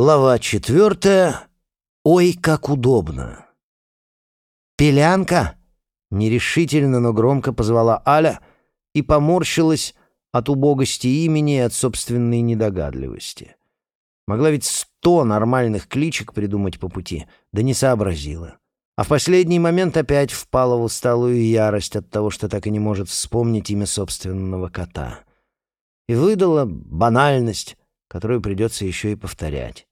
Глава четвертая. Ой, как удобно. «Пелянка!» — нерешительно, но громко позвала Аля и поморщилась от убогости имени и от собственной недогадливости. Могла ведь сто нормальных кличек придумать по пути, да не сообразила. А в последний момент опять впала в усталую ярость от того, что так и не может вспомнить имя собственного кота. И выдала банальность, которую придется еще и повторять.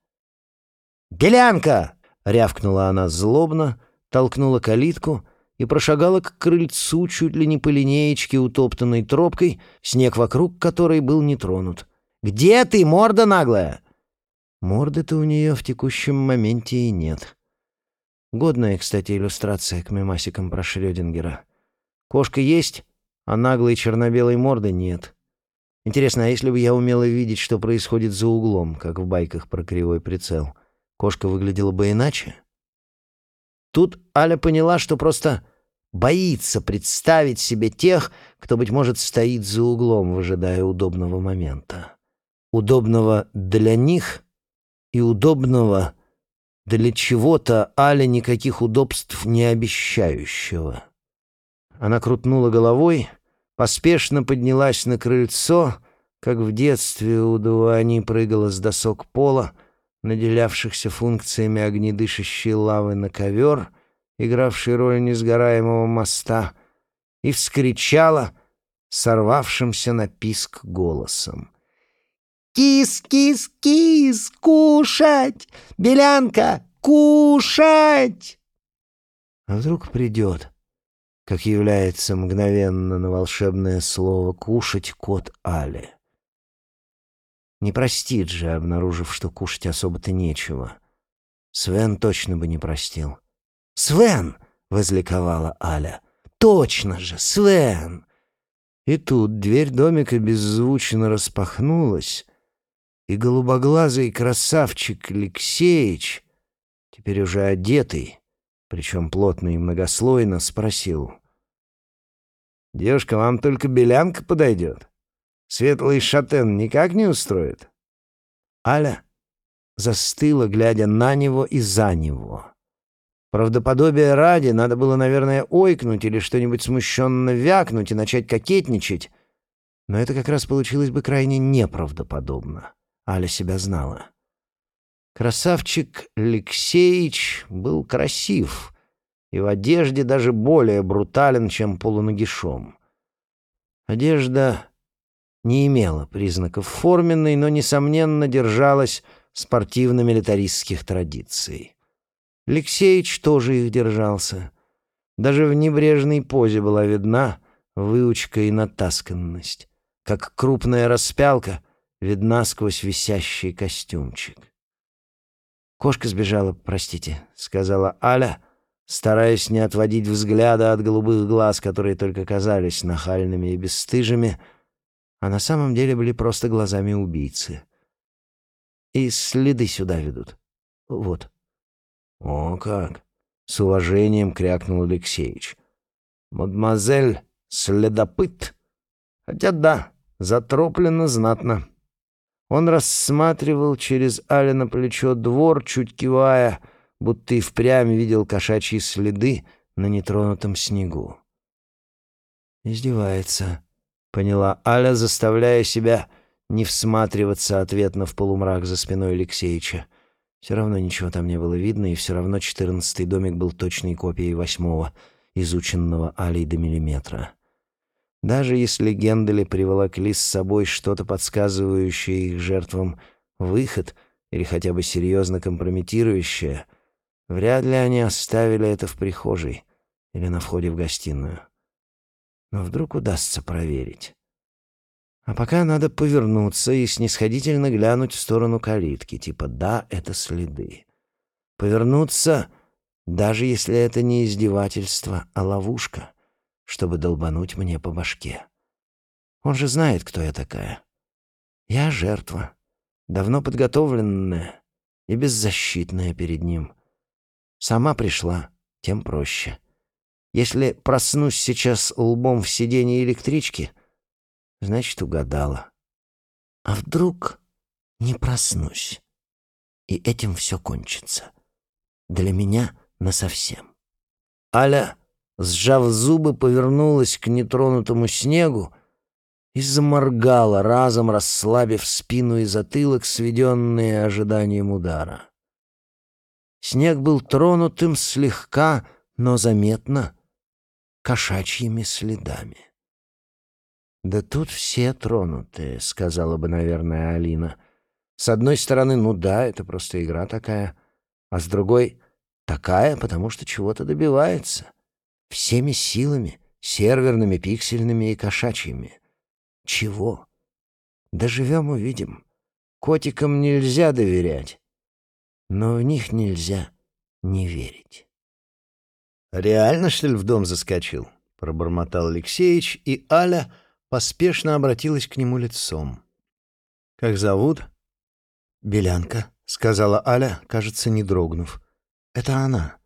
«Белянка!» — рявкнула она злобно, толкнула калитку и прошагала к крыльцу чуть ли не по линеечке, утоптанной тропкой, снег вокруг которой был не тронут. «Где ты, морда наглая?» Морды-то у нее в текущем моменте и нет. Годная, кстати, иллюстрация к мемасикам про Шрёдингера. Кошка есть, а наглой черно-белой морды нет. Интересно, а если бы я умела видеть, что происходит за углом, как в байках про кривой прицел, кошка выглядела бы иначе? Тут Аля поняла, что просто боится представить себе тех, кто, быть может, стоит за углом, выжидая удобного момента. Удобного для них и удобного для чего-то Аля никаких удобств не обещающего. Она крутнула головой — поспешно поднялась на крыльцо, как в детстве у Дуани прыгала с досок пола, наделявшихся функциями огнедышащей лавы на ковер, игравший роль несгораемого моста, и вскричала сорвавшимся на писк голосом. «Кис, кис, кис! Кушать! Белянка, кушать!» А вдруг придет как является мгновенно на волшебное слово «кушать» кот Али. Не простит же, обнаружив, что кушать особо-то нечего. Свен точно бы не простил. «Свен!» — возликовала Аля. «Точно же, Свен!» И тут дверь домика беззвучно распахнулась, и голубоглазый красавчик Алексеич, теперь уже одетый, причем плотно и многослойно, спросил. «Девушка, вам только белянка подойдет? Светлый шатен никак не устроит?» Аля застыла, глядя на него и за него. Правдоподобие ради надо было, наверное, ойкнуть или что-нибудь смущенно вякнуть и начать кокетничать, но это как раз получилось бы крайне неправдоподобно. Аля себя знала. Красавчик Алексеич был красив и в одежде даже более брутален, чем полуногишом. Одежда не имела признаков форменной, но, несомненно, держалась спортивно-милитаристских традиций. Алексеич тоже их держался. Даже в небрежной позе была видна выучка и натасканность, как крупная распялка видна сквозь висящий костюмчик. «Кошка сбежала, простите», — сказала Аля, стараясь не отводить взгляда от голубых глаз, которые только казались нахальными и бесстыжими, а на самом деле были просто глазами убийцы. И следы сюда ведут. Вот. «О как!» — с уважением крякнул Алексеевич. «Мадемуазель следопыт? Хотя да, затроплено знатно». Он рассматривал через Алина плечо двор, чуть кивая, будто и впрямь видел кошачьи следы на нетронутом снегу. «Издевается», — поняла Аля, заставляя себя не всматриваться ответно в полумрак за спиной Алексеича. Все равно ничего там не было видно, и все равно четырнадцатый домик был точной копией восьмого, изученного Алей до миллиметра. Даже если Гендели приволокли с собой что-то подсказывающее их жертвам выход или хотя бы серьезно компрометирующее, вряд ли они оставили это в прихожей или на входе в гостиную. Вдруг удастся проверить. А пока надо повернуться и снисходительно глянуть в сторону калитки, типа «да, это следы». Повернуться, даже если это не издевательство, а ловушка — чтобы долбануть мне по башке. Он же знает, кто я такая. Я жертва, давно подготовленная и беззащитная перед ним. Сама пришла, тем проще. Если проснусь сейчас лбом в сиденье электрички, значит, угадала. А вдруг не проснусь? и этим все кончится. Для меня насовсем. Аля, сжав зубы, повернулась к нетронутому снегу и заморгала, разом расслабив спину и затылок, сведенные ожиданием удара. Снег был тронутым слегка, но заметно кошачьими следами. «Да тут все тронутые», — сказала бы, наверное, Алина. «С одной стороны, ну да, это просто игра такая, а с другой — такая, потому что чего-то добивается. Всеми силами, серверными, пиксельными и кошачьими. Чего? Доживем — увидим. Котикам нельзя доверять, но в них нельзя не верить». «Реально, что ли, в дом заскочил?» — пробормотал Алексеич, и Аля поспешно обратилась к нему лицом. «Как зовут?» «Белянка», — сказала Аля, кажется, не дрогнув. «Это она».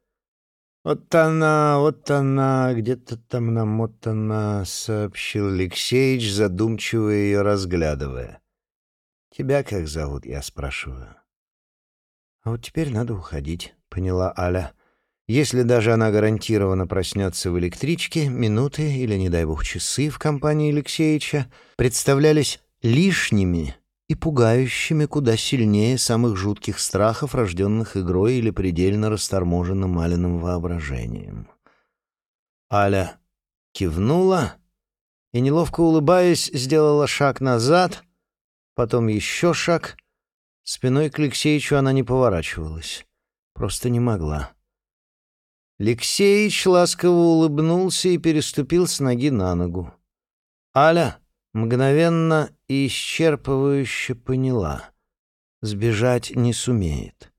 «Вот она, вот она, где-то там намотана», — сообщил Алексеич, задумчиво ее разглядывая. «Тебя как зовут?» — я спрашиваю. «А вот теперь надо уходить», — поняла Аля. Если даже она гарантированно проснется в электричке, минуты или, не дай бог, часы в компании Алексеевича представлялись лишними и пугающими куда сильнее самых жутких страхов, рожденных игрой или предельно расторможенным Алиным воображением. Аля кивнула и, неловко улыбаясь, сделала шаг назад, потом еще шаг. Спиной к Алексеевичу она не поворачивалась, просто не могла. Алексеич ласково улыбнулся и переступил с ноги на ногу. Аля мгновенно и исчерпывающе поняла. Сбежать не сумеет.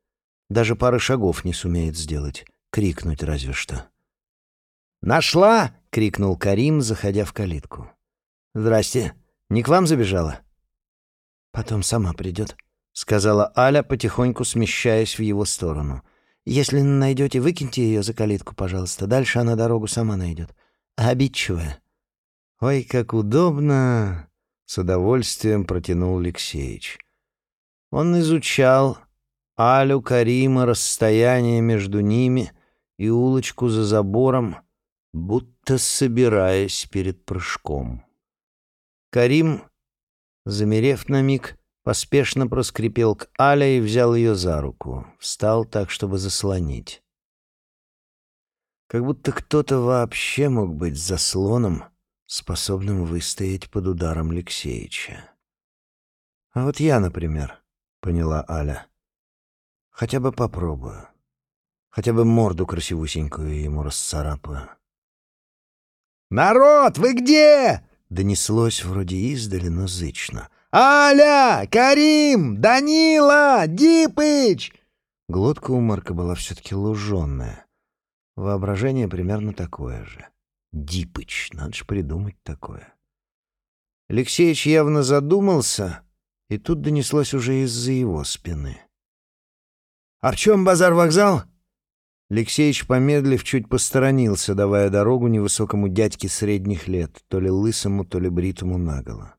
Даже пары шагов не сумеет сделать. Крикнуть разве что. «Нашла!» — крикнул Карим, заходя в калитку. «Здрасте. Не к вам забежала?» «Потом сама придет», — сказала Аля, потихоньку смещаясь в его сторону. Если найдете, выкиньте ее за калитку, пожалуйста. Дальше она дорогу сама найдет. Обидчивая. Ой, как удобно! С удовольствием протянул Алексеич. Он изучал Алю, Карима, расстояние между ними и улочку за забором, будто собираясь перед прыжком. Карим, замерев на миг, Поспешно проскрипел к Але и взял ее за руку. Встал так, чтобы заслонить. Как будто кто-то вообще мог быть заслоном, способным выстоять под ударом Алексеича. «А вот я, например», — поняла Аля. «Хотя бы попробую. Хотя бы морду красивусенькую ему расцарапаю». «Народ, вы где?» — донеслось вроде издали, но зычно — «Аля! Карим! Данила! Дипыч!» Глотка у Марка была все-таки луженная. Воображение примерно такое же. Дипыч, надо же придумать такое. Алексеич явно задумался, и тут донеслось уже из-за его спины. «А в чем базар-вокзал?» Алексеич, помедлив, чуть посторонился, давая дорогу невысокому дядьке средних лет, то ли лысому, то ли бритому наголо.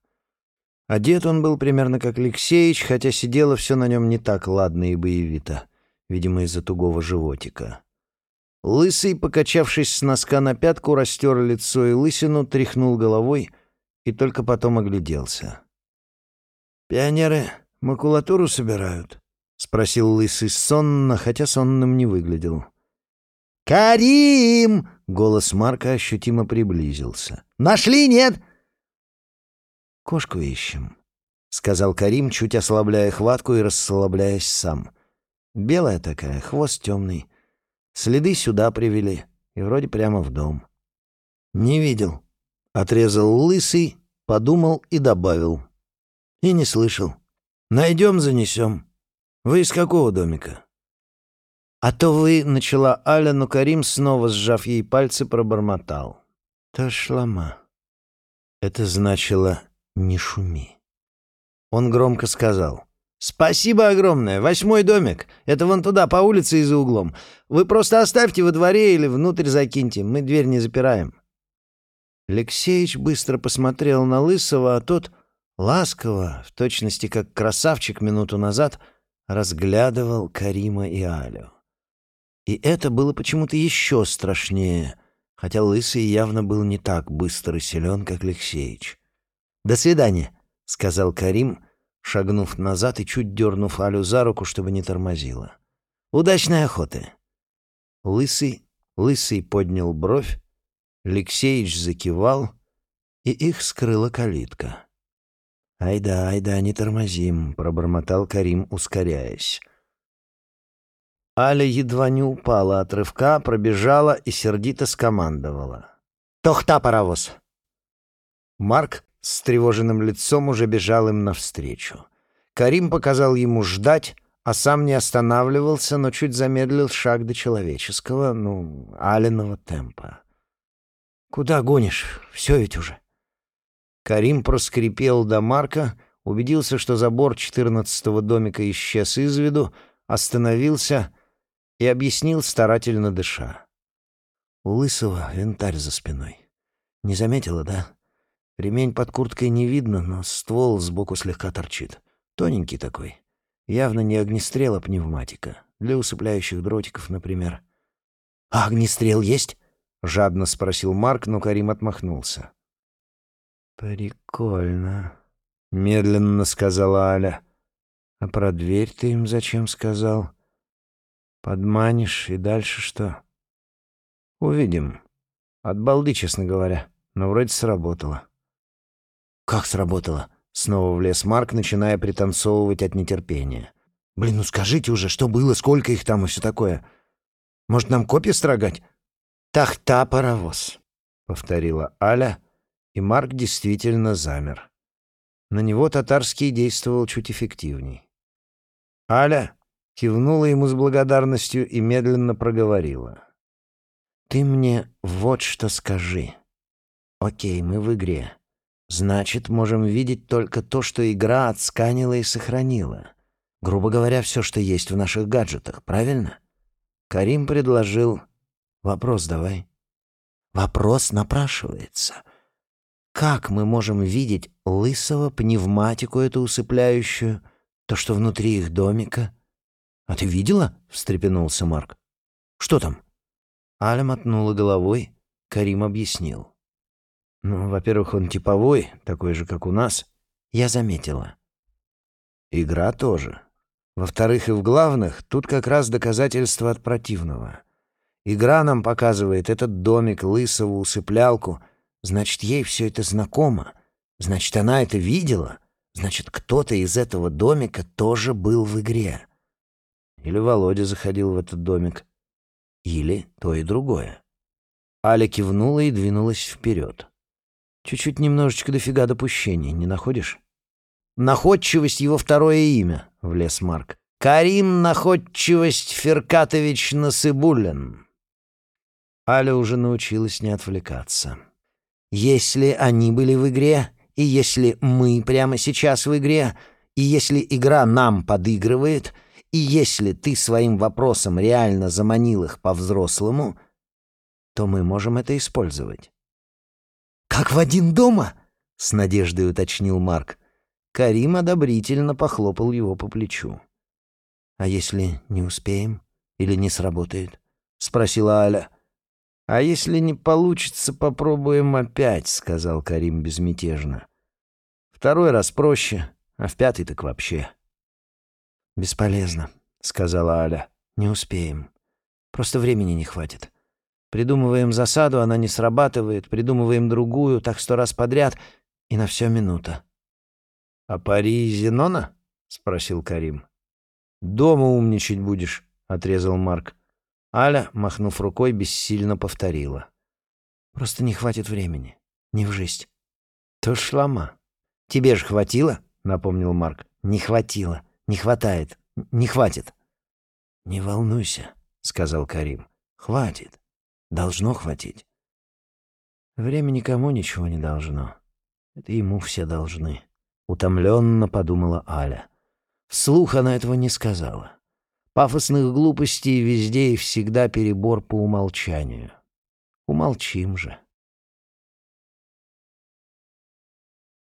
Одет он был примерно как Алексеич, хотя сидело все на нем не так ладно и боевито, видимо, из-за тугого животика. Лысый, покачавшись с носка на пятку, растер лицо и лысину, тряхнул головой и только потом огляделся. «Пионеры макулатуру собирают?» — спросил лысый сонно, хотя сонным не выглядел. «Карим!» — голос Марка ощутимо приблизился. «Нашли, нет?» «Кошку ищем», — сказал Карим, чуть ослабляя хватку и расслабляясь сам. «Белая такая, хвост темный. Следы сюда привели, и вроде прямо в дом». «Не видел». Отрезал лысый, подумал и добавил. «И не слышал. Найдем, занесем. Вы из какого домика?» «А то вы...» — начала Аля, но Карим, снова сжав ей пальцы, пробормотал. «Ташлама». Это значило не шуми. Он громко сказал. «Спасибо огромное. Восьмой домик. Это вон туда, по улице и за углом. Вы просто оставьте во дворе или внутрь закиньте. Мы дверь не запираем». Алексеич быстро посмотрел на Лысого, а тот ласково, в точности как красавчик минуту назад, разглядывал Карима и Алю. И это было почему-то еще страшнее, хотя Лысый явно был не так быстр и силен, как Алексеич. «До свидания», — сказал Карим, шагнув назад и чуть дернув Алю за руку, чтобы не тормозила. «Удачной охоты!» Лысый, Лысый поднял бровь, Алексеич закивал, и их скрыла калитка. «Айда, айда, не тормозим», — пробормотал Карим, ускоряясь. Аля едва не упала от рывка, пробежала и сердито скомандовала. «Тохта, паровоз!» Марк с тревоженным лицом уже бежал им навстречу. Карим показал ему ждать, а сам не останавливался, но чуть замедлил шаг до человеческого, ну, алиного темпа. «Куда гонишь? Все ведь уже». Карим проскрипел до Марка, убедился, что забор четырнадцатого домика исчез из виду, остановился и объяснил, старательно дыша. У Лысого винтарь за спиной. Не заметила, да? Ремень под курткой не видно, но ствол сбоку слегка торчит. Тоненький такой. Явно не огнестрел, а пневматика. Для усыпляющих дротиков, например. «А огнестрел есть?» — жадно спросил Марк, но Карим отмахнулся. «Прикольно», — медленно сказала Аля. «А про дверь ты им зачем сказал? Подманишь, и дальше что?» «Увидим. От балды, честно говоря. Но вроде сработало». «Как сработало?» — снова влез Марк, начиная пританцовывать от нетерпения. «Блин, ну скажите уже, что было, сколько их там и все такое. Может, нам копья строгать?» «Тахта паровоз», — повторила Аля, и Марк действительно замер. На него татарский действовал чуть эффективней. Аля кивнула ему с благодарностью и медленно проговорила. «Ты мне вот что скажи. Окей, мы в игре. Значит, можем видеть только то, что игра отсканила и сохранила. Грубо говоря, все, что есть в наших гаджетах, правильно? Карим предложил... Вопрос давай. Вопрос напрашивается. Как мы можем видеть лысого, пневматику эту усыпляющую, то, что внутри их домика? А ты видела? — встрепенулся Марк. Что там? Аля мотнула головой, Карим объяснил. Ну, во-первых, он типовой, такой же, как у нас. Я заметила. Игра тоже. Во-вторых, и в главных, тут как раз доказательство от противного. Игра нам показывает этот домик, лысого усыплялку. Значит, ей все это знакомо. Значит, она это видела. Значит, кто-то из этого домика тоже был в игре. Или Володя заходил в этот домик. Или то и другое. Аля кивнула и двинулась вперед. Чуть-чуть немножечко дофига допущений, не находишь? Находчивость — его второе имя, — влез Марк. Карим Находчивость Феркатович Насыбулин. Аля уже научилась не отвлекаться. Если они были в игре, и если мы прямо сейчас в игре, и если игра нам подыгрывает, и если ты своим вопросом реально заманил их по-взрослому, то мы можем это использовать. «Как в один дома?» — с надеждой уточнил Марк. Карим одобрительно похлопал его по плечу. «А если не успеем или не сработает?» — спросила Аля. «А если не получится, попробуем опять», — сказал Карим безмятежно. «Второй раз проще, а в пятый так вообще». «Бесполезно», — сказала Аля. «Не успеем. Просто времени не хватит. Придумываем засаду, она не срабатывает, придумываем другую, так сто раз подряд, и на все минута. — А пари Зенона? — спросил Карим. — Дома умничать будешь, — отрезал Марк. Аля, махнув рукой, бессильно повторила. — Просто не хватит времени. Не в жизнь. — То шлама. — Тебе ж хватило? — напомнил Марк. — Не хватило. Не хватает. Не хватит. — Не волнуйся, — сказал Карим. — Хватит. Должно хватить. Время никому ничего не должно. Это ему все должны. Утомленно подумала Аля. Вслух она этого не сказала. Пафосных глупостей везде и всегда перебор по умолчанию. Умолчим же.